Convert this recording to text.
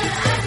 Yeah.